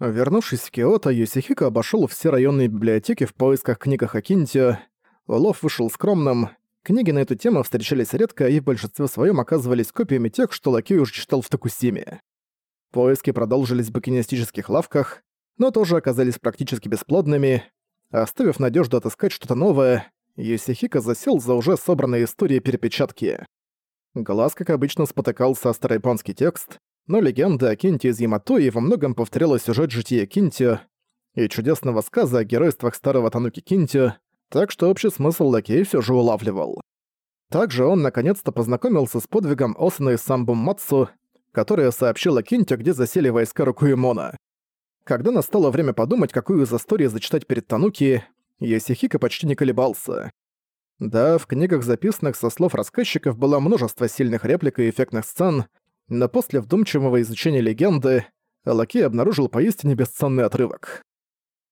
Вернувшись в Киото, Юсихико обошёл все районные библиотеки в поисках книг о Хакинтио. Улов вышел скромным. Книги на эту тему встречались редко и в большинстве своем оказывались копиями тех, что Лакей уже читал в Токусиме. Поиски продолжились в букинистических лавках, но тоже оказались практически бесплодными. Оставив надежду отыскать что-то новое, Юсихико засел за уже собранные истории перепечатки. Глаз, как обычно, спотыкался о старояпонский текст, но легенда о Кинте из Яматои во многом повторяла сюжет жития Кинтио и чудесного сказа о геройствах старого Тануки Кинтио, так что общий смысл Лакей все же улавливал. Также он наконец-то познакомился с подвигом Осаны Самбум Мацу, которая сообщила Кинтио, где засели войска Рукуэмона. Когда настало время подумать, какую из историй зачитать перед Тануки, Йосихико почти не колебался. Да, в книгах, записанных со слов рассказчиков, было множество сильных реплик и эффектных сцен, но после вдумчивого изучения легенды Лакей обнаружил поистине бесценный отрывок.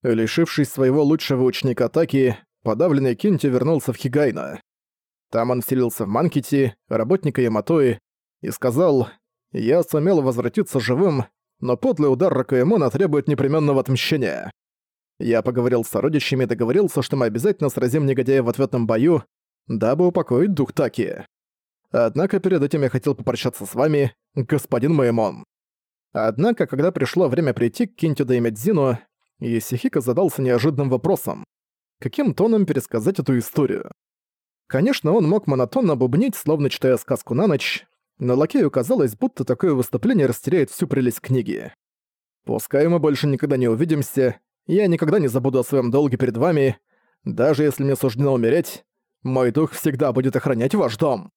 Лишившись своего лучшего ученика атаки, подавленный Кинти вернулся в Хигайна. Там он вселился в Манкити, работника Яматои, и сказал «Я сумел возвратиться живым, но подлый удар Ракаэмона требует непременного отмщения. Я поговорил с сородичами и договорился, что мы обязательно сразим негодяя в ответном бою, дабы упокоить дух Таки. Однако перед этим я хотел попрощаться с вами, господин Моэмон. Однако, когда пришло время прийти к Кинтю и Медзину, Исихика задался неожиданным вопросом. Каким тоном пересказать эту историю? Конечно, он мог монотонно бубнить, словно читая сказку на ночь, но лакею казалось, будто такое выступление растеряет всю прелесть книги. «Пускай мы больше никогда не увидимся, я никогда не забуду о своем долге перед вами, даже если мне суждено умереть, мой дух всегда будет охранять ваш дом».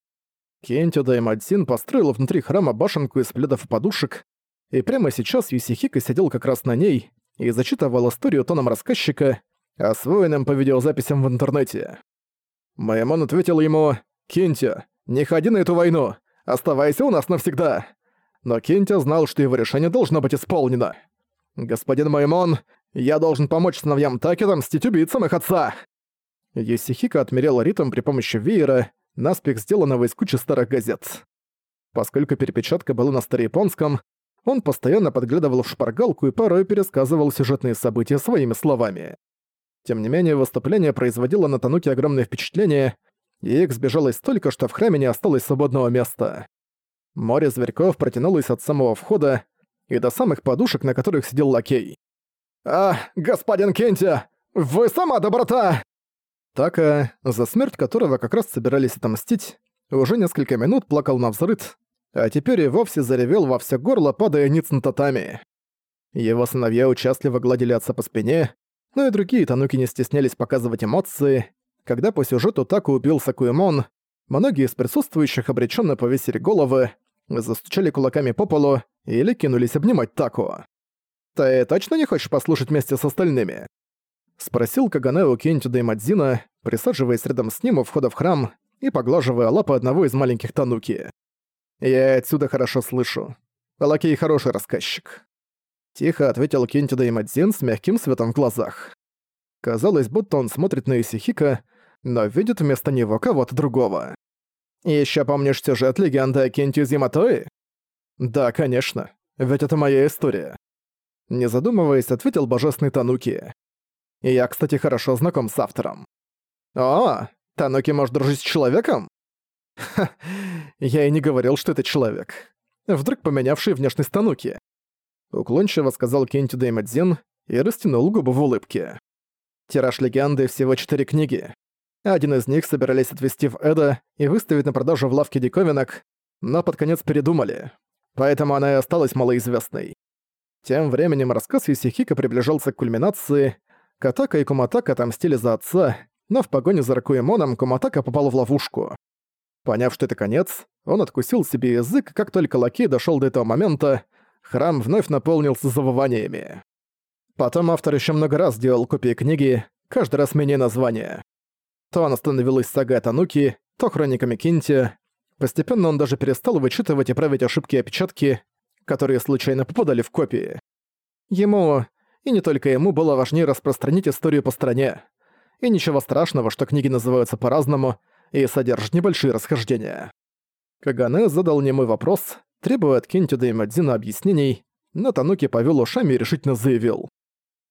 Кентио Даймадзин построил внутри храма башенку из пледов и подушек, и прямо сейчас Юсихика сидел как раз на ней и зачитывал историю тоном рассказчика, освоенным по видеозаписям в интернете. Маймон ответил ему «Кентио, не ходи на эту войну, оставайся у нас навсегда». Но Кентио знал, что его решение должно быть исполнено. «Господин Маймон, я должен помочь сыновьям Таки отомстить убийцам их отца!» Юсихика отмерял ритм при помощи веера, наспех сделанного из кучи старых газет. Поскольку перепечатка была на старояпонском, он постоянно подглядывал в шпаргалку и порой пересказывал сюжетные события своими словами. Тем не менее, выступление производило на Тануке огромное впечатление, и их сбежалось столько, что в храме не осталось свободного места. Море зверьков протянулось от самого входа и до самых подушек, на которых сидел лакей. «А, господин Кенти, вы сама доброта!» Така, за смерть которого как раз собирались отомстить, уже несколько минут плакал на взрыд, а теперь и вовсе заревел во все горло, падая ниц на татами. Его сыновья участливо гладили отца по спине, но и другие тануки не стеснялись показывать эмоции. Когда по сюжету Таку убил Сакуэмон, многие из присутствующих обреченно повесили головы, застучали кулаками по полу или кинулись обнимать Таку. «Ты точно не хочешь послушать вместе с остальными?» Спросил Каганео Кентида и Мадзина, присаживаясь рядом с ним у входа в храм и поглаживая лапы одного из маленьких Тануки. «Я отсюда хорошо слышу. Лакей хороший рассказчик». Тихо ответил Кентида и Мадзин с мягким светом в глазах. Казалось, будто он смотрит на Исихика, но видит вместо него кого-то другого. «Ещё помнишь сюжет легенды о Кентию Зиматои?» «Да, конечно. Ведь это моя история». Не задумываясь, ответил божественный Тануки. И я, кстати, хорошо знаком с автором. О, Тануки может дружить с человеком? Ха, я и не говорил, что это человек. Вдруг поменявший внешность Тануки. Уклончиво сказал Кенти Дэймадзин и растянул губы в улыбке. Тираж легенды всего четыре книги. Один из них собирались отвезти в Эда и выставить на продажу в лавке диковинок, но под конец передумали. Поэтому она и осталась малоизвестной. Тем временем рассказ Юсихика приближался к кульминации, Катака и Куматака отомстили за отца, но в погоне за Ракуэмоном Куматака попал в ловушку. Поняв, что это конец, он откусил себе язык, как только Лакей дошёл до этого момента, храм вновь наполнился завываниями. Потом автор ещё много раз делал копии книги, каждый раз меняя название. То она становилась сагой Тануки, то хрониками Кинти. Постепенно он даже перестал вычитывать и править ошибки и опечатки, которые случайно попадали в копии. Ему и не только ему было важнее распространить историю по стране. И ничего страшного, что книги называются по-разному и содержат небольшие расхождения. Кагане задал немой вопрос, требуя от Кентида и Мадзина объяснений, но Тануки повел ушами и решительно заявил.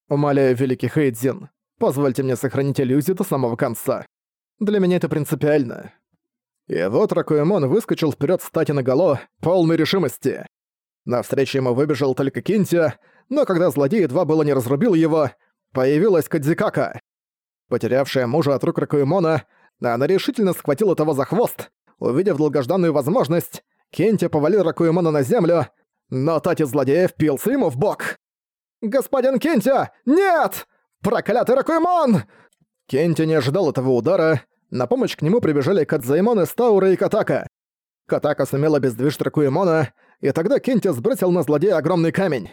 «Умоляю, великий Хейдзин, позвольте мне сохранить иллюзию до самого конца. Для меня это принципиально». И вот Ракуэмон выскочил вперед стати наголо, полной решимости. Навстречу ему выбежал только Кинтия, но когда злодей едва было не разрубил его, появилась Кадзикака. Потерявшая мужа от рук Ракуэмона, она решительно схватила того за хвост. Увидев долгожданную возможность, Кенти повалил Ракуэмона на землю, но Тати-злодея впился ему в бок. «Господин Кентя! Нет! Проклятый Ракуэмон!» Кенти не ожидал этого удара. На помощь к нему прибежали Кадзаймон из Таура и Катака. Катака сумела обездвижить Ракуэмона, и тогда Кенти сбросил на злодея огромный камень.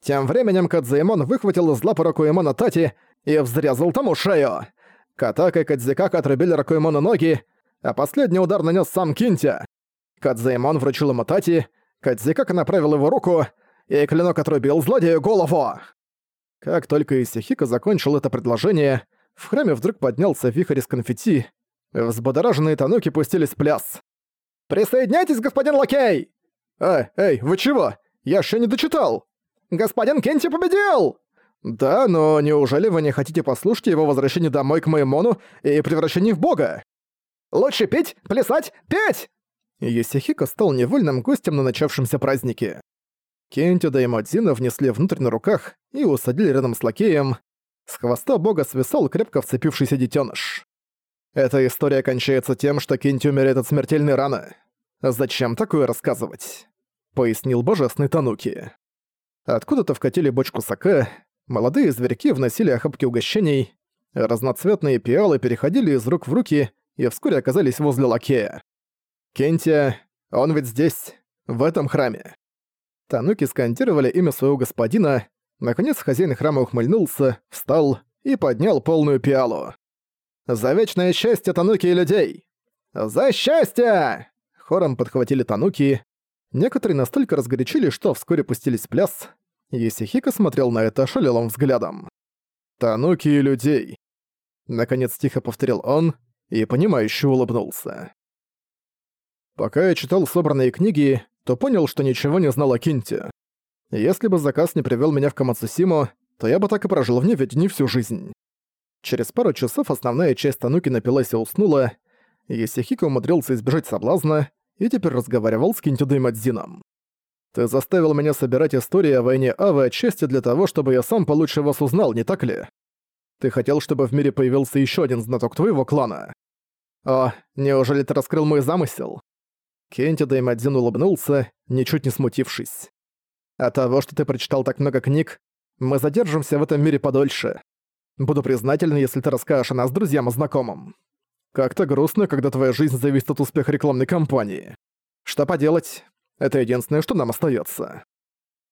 Тем временем Кадзаймон выхватил из лапы Ракуэмона Тати и взрезал тому шею. Катака и Кадзикака отрубили Ракуэмону ноги, а последний удар нанес сам Кинтя. Кадзаймон вручил ему Тати, Кадзикака направил его руку, и клинок отрубил злодею голову. Как только Исихика закончил это предложение, в храме вдруг поднялся вихрь из конфетти. Взбодораженные тануки пустились в пляс. «Присоединяйтесь, господин Лакей!» «Эй, эй, вы чего? Я еще не дочитал!» «Господин Кенти победил!» «Да, но неужели вы не хотите послушать его возвращение домой к Маймону и превращение в бога?» «Лучше петь, плясать, петь!» Есихико стал невольным гостем на начавшемся празднике. Кентида и Мадзина внесли внутрь на руках и усадили рядом с лакеем. С хвоста бога свисал крепко вцепившийся детёныш. Эта история кончается тем, что Кенти умирает от смертельной раны. Зачем такое рассказывать? Пояснил божественный Тануки. Откуда-то вкатили бочку саке, молодые зверьки вносили охапки угощений, разноцветные пиалы переходили из рук в руки и вскоре оказались возле лакея. Кенти, он ведь здесь, в этом храме. Тануки скандировали имя своего господина, наконец хозяин храма ухмыльнулся, встал и поднял полную пиалу. «За вечное счастье Тануки и людей!» «За счастье!» Хором подхватили Тануки. Некоторые настолько разгорячили, что вскоре пустились в пляс. Есихика смотрел на это шалелым взглядом. «Тануки и людей!» Наконец тихо повторил он и понимающе улыбнулся. Пока я читал собранные книги, то понял, что ничего не знал о Кинте. Если бы заказ не привел меня в Камацусиму, то я бы так и прожил в неведении всю жизнь. Через пару часов основная часть Тануки напилась и уснула, и Сихико умудрился избежать соблазна и теперь разговаривал с Кинтидой Мадзином. «Ты заставил меня собирать истории о войне Авы отчасти для того, чтобы я сам получше вас узнал, не так ли? Ты хотел, чтобы в мире появился еще один знаток твоего клана. О, неужели ты раскрыл мой замысел?» Кенти Даймадзин улыбнулся, ничуть не смутившись. «От того, что ты прочитал так много книг, мы задержимся в этом мире подольше. Буду признателен, если ты расскажешь о нас друзьям и знакомым. Как-то грустно, когда твоя жизнь зависит от успеха рекламной кампании. Что поделать, это единственное, что нам остается.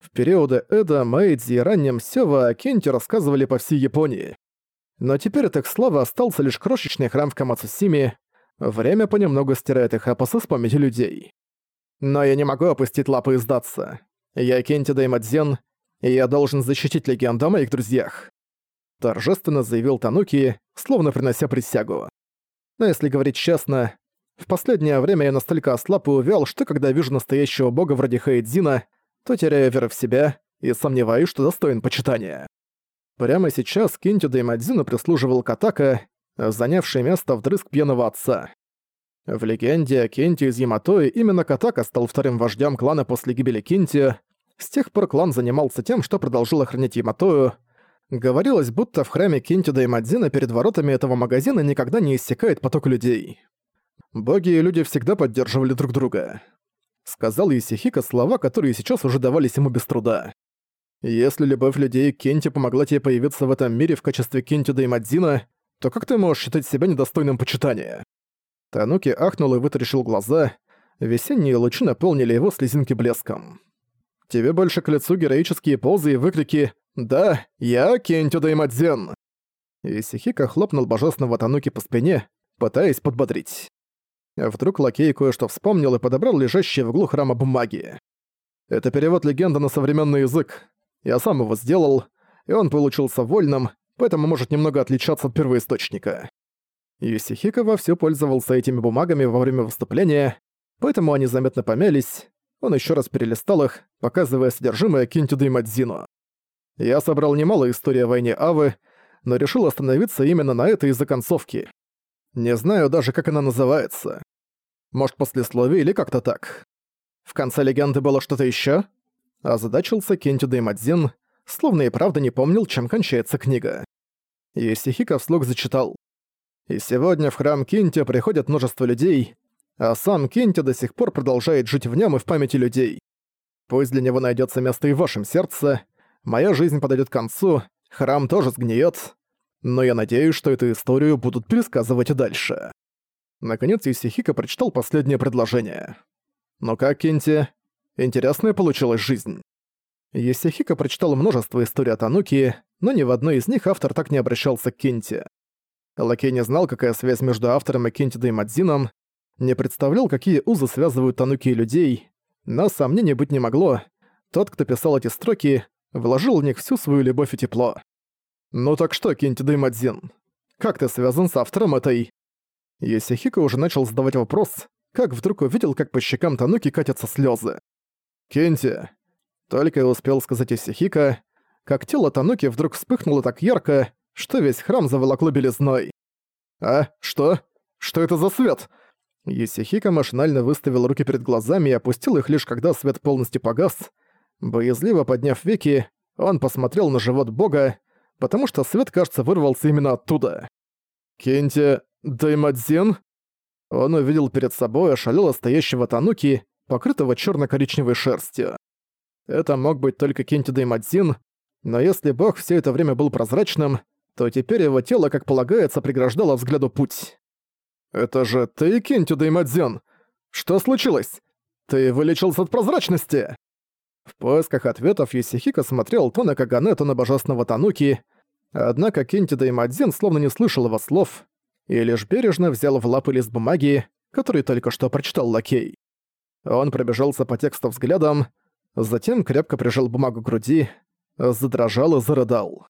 В периоды Эда, Мэйдзи и раннем Сёва о Кенте рассказывали по всей Японии. Но теперь от их славы остался лишь крошечный храм в Камацусиме, Время понемногу стирает их апосы с памяти людей. Но я не могу опустить лапы и сдаться. Я Кенти Даймадзен, и я должен защитить легенду о моих друзьях. Торжественно заявил Тануки, словно принося присягу. Но если говорить честно, в последнее время я настолько ослаб и увял, что когда вижу настоящего бога вроде Хаэдзина, то теряю веру в себя и сомневаюсь, что достоин почитания. Прямо сейчас Кентю Даймадзину прислуживал Катака, занявший место вдрызг пьяного отца. В легенде о Кенте из Яматои именно Катака стал вторым вождем клана после гибели Кенти. С тех пор клан занимался тем, что продолжил охранять Яматою. Говорилось, будто в храме Кентида и Мадзина перед воротами этого магазина никогда не иссякает поток людей. Боги и люди всегда поддерживали друг друга. Сказал Исихика слова, которые сейчас уже давались ему без труда. Если любовь людей к помогла тебе появиться в этом мире в качестве Кентида и Мадзина, то как ты можешь считать себя недостойным почитания?» Тануки ахнул и вытаращил глаза. Весенние лучи наполнили его слезинки блеском. «Тебе больше к лицу героические позы и выкрики «Да, я Кентю Даймадзен!» Исихика хлопнул божественного Тануки по спине, пытаясь подбодрить. Вдруг лакей кое-что вспомнил и подобрал лежащие в углу храма бумаги. Это перевод легенды на современный язык. Я сам его сделал, и он получился вольным, поэтому может немного отличаться от первоисточника. Юсихика вовсю пользовался этими бумагами во время выступления, поэтому они заметно помялись. Он еще раз перелистал их, показывая содержимое Кинтида и Мадзину. Я собрал немало историй о войне Авы, но решил остановиться именно на этой из-за концовки. Не знаю даже, как она называется. Может, послесловие или как-то так. В конце легенды было что-то еще? Озадачился Кентида и Мадзин, словно и правда не помнил, чем кончается книга. Исихика вслух зачитал. «И сегодня в храм Кинти приходят множество людей, а сам Кинти до сих пор продолжает жить в нем и в памяти людей. Пусть для него найдется место и в вашем сердце, моя жизнь подойдет к концу, храм тоже сгниет, но я надеюсь, что эту историю будут пересказывать и дальше». Наконец Исихика прочитал последнее предложение. «Ну как, Кинти? Интересная получилась жизнь». Исихика прочитал множество историй о Тануки, но ни в одной из них автор так не обращался к Кинти. Лакей не знал, какая связь между автором и Кинтидо и Мадзином, не представлял, какие узы связывают Тануки и людей, но сомнений быть не могло. Тот, кто писал эти строки, вложил в них всю свою любовь и тепло. «Ну так что, Кинтидо и Мадзин, как ты связан с автором этой...» Йосихико уже начал задавать вопрос, как вдруг увидел, как по щекам Тануки катятся слезы. «Кенти!» Только и успел сказать Йосихико, как тело Тануки вдруг вспыхнуло так ярко, что весь храм заволокло белизной. «А? Что? Что это за свет?» Есихика машинально выставил руки перед глазами и опустил их лишь когда свет полностью погас. Боязливо подняв веки, он посмотрел на живот бога, потому что свет, кажется, вырвался именно оттуда. «Кенти Даймадзин?» Он увидел перед собой ошалело стоящего Тануки, покрытого черно коричневой шерстью. Это мог быть только Кенти Даймадзин, но если бог все это время был прозрачным, то теперь его тело, как полагается, преграждало взгляду путь. «Это же ты, Кентю Даймадзен? Что случилось? Ты вылечился от прозрачности?» В поисках ответов Юсихика смотрел то на Кагане, то на божественного Тануки, однако Кенти Даймадзен словно не слышал его слов и лишь бережно взял в лапы лист бумаги, который только что прочитал Лакей. Он пробежался по тексту взглядом, затем крепко прижал бумагу к груди, задрожал и зарыдал.